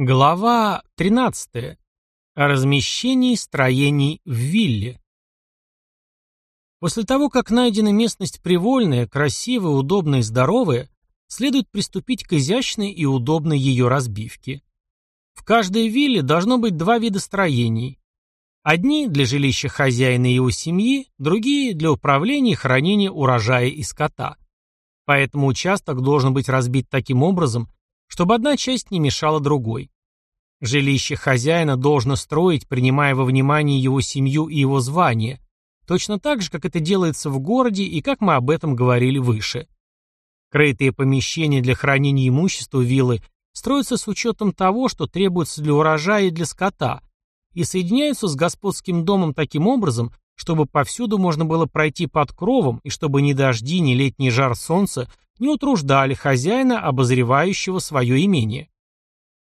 Глава 13. О размещении строений в вилле. После того, как найдена местность привольная, красивая, удобная и здоровая, следует приступить к изящной и удобной ее разбивке. В каждой вилле должно быть два вида строений. Одни для жилища хозяина и его семьи, другие для управления и хранения урожая и скота. Поэтому участок должен быть разбит таким образом, чтобы одна часть не мешала другой. Жилище хозяина должно строить, принимая во внимание его семью и его звание, точно так же, как это делается в городе и как мы об этом говорили выше. Крытые помещения для хранения имущества виллы строятся с учетом того, что требуется для урожая и для скота, и соединяются с господским домом таким образом, чтобы повсюду можно было пройти под кровом и чтобы ни дожди, ни летний жар солнца не утруждали хозяина, обозревающего свое имение.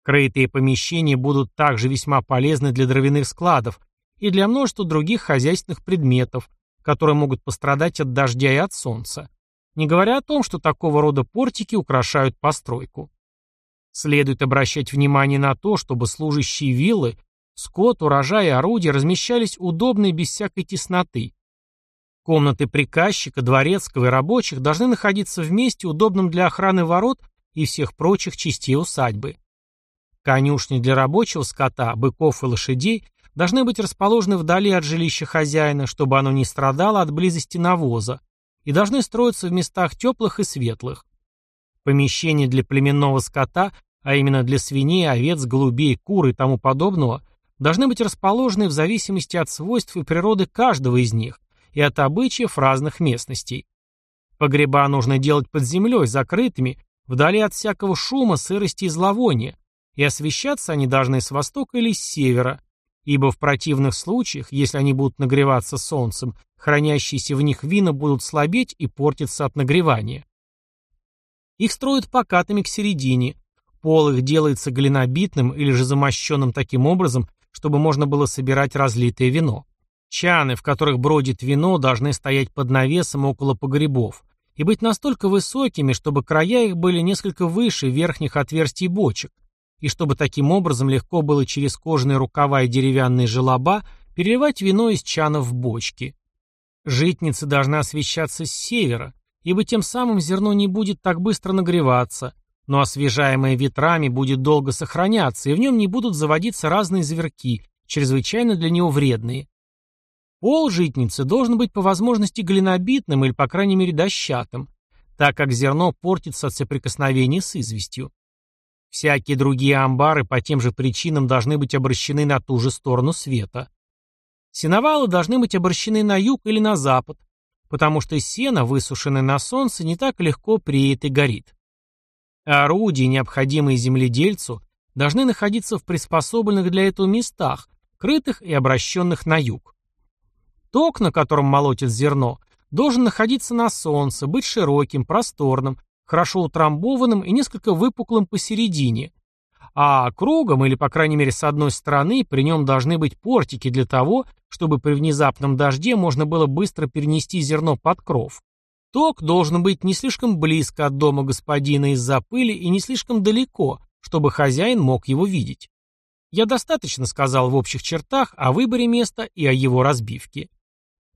Крытые помещения будут также весьма полезны для дровяных складов и для множества других хозяйственных предметов, которые могут пострадать от дождя и от солнца, не говоря о том, что такого рода портики украшают постройку. Следует обращать внимание на то, чтобы служащие виллы, скот, урожай и орудия размещались удобно и без всякой тесноты, Комнаты приказчика, дворецкого и рабочих должны находиться в месте, удобном для охраны ворот и всех прочих частей усадьбы. Конюшни для рабочего скота, быков и лошадей должны быть расположены вдали от жилища хозяина, чтобы оно не страдало от близости навоза, и должны строиться в местах теплых и светлых. Помещения для племенного скота, а именно для свиней, овец, голубей, кур и тому подобного, должны быть расположены в зависимости от свойств и природы каждого из них, и от обычаев разных местностей. Погреба нужно делать под землей, закрытыми, вдали от всякого шума, сырости и зловония, и освещаться они должны с востока или с севера, ибо в противных случаях, если они будут нагреваться солнцем, хранящиеся в них вина будут слабеть и портиться от нагревания. Их строят покатыми к середине, пол их делается глинобитным или же замощенным таким образом, чтобы можно было собирать разлитое вино. Чаны, в которых бродит вино, должны стоять под навесом около погребов и быть настолько высокими, чтобы края их были несколько выше верхних отверстий бочек, и чтобы таким образом легко было через кожаные рукава и деревянные желоба переливать вино из чанов в бочки. Житницы должны освещаться с севера, ибо тем самым зерно не будет так быстро нагреваться, но освежаемое ветрами будет долго сохраняться, и в нем не будут заводиться разные зверки, чрезвычайно для него вредные. Пол житницы должен быть по возможности глинобитным или, по крайней мере, дощатым, так как зерно портится от соприкосновения с известью. Всякие другие амбары по тем же причинам должны быть обращены на ту же сторону света. Сеновалы должны быть обращены на юг или на запад, потому что сено, высушенное на солнце, не так легко преет и горит. Орудия, необходимые земледельцу, должны находиться в приспособленных для этого местах, крытых и обращенных на юг. Ток, на котором молотит зерно, должен находиться на солнце, быть широким, просторным, хорошо утрамбованным и несколько выпуклым посередине. А кругом, или по крайней мере с одной стороны, при нем должны быть портики для того, чтобы при внезапном дожде можно было быстро перенести зерно под кров. Ток должен быть не слишком близко от дома господина из-за пыли и не слишком далеко, чтобы хозяин мог его видеть. Я достаточно сказал в общих чертах о выборе места и о его разбивке.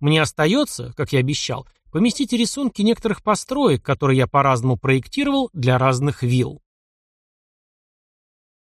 Мне остается, как я обещал, поместить рисунки некоторых построек, которые я по-разному проектировал для разных вилл.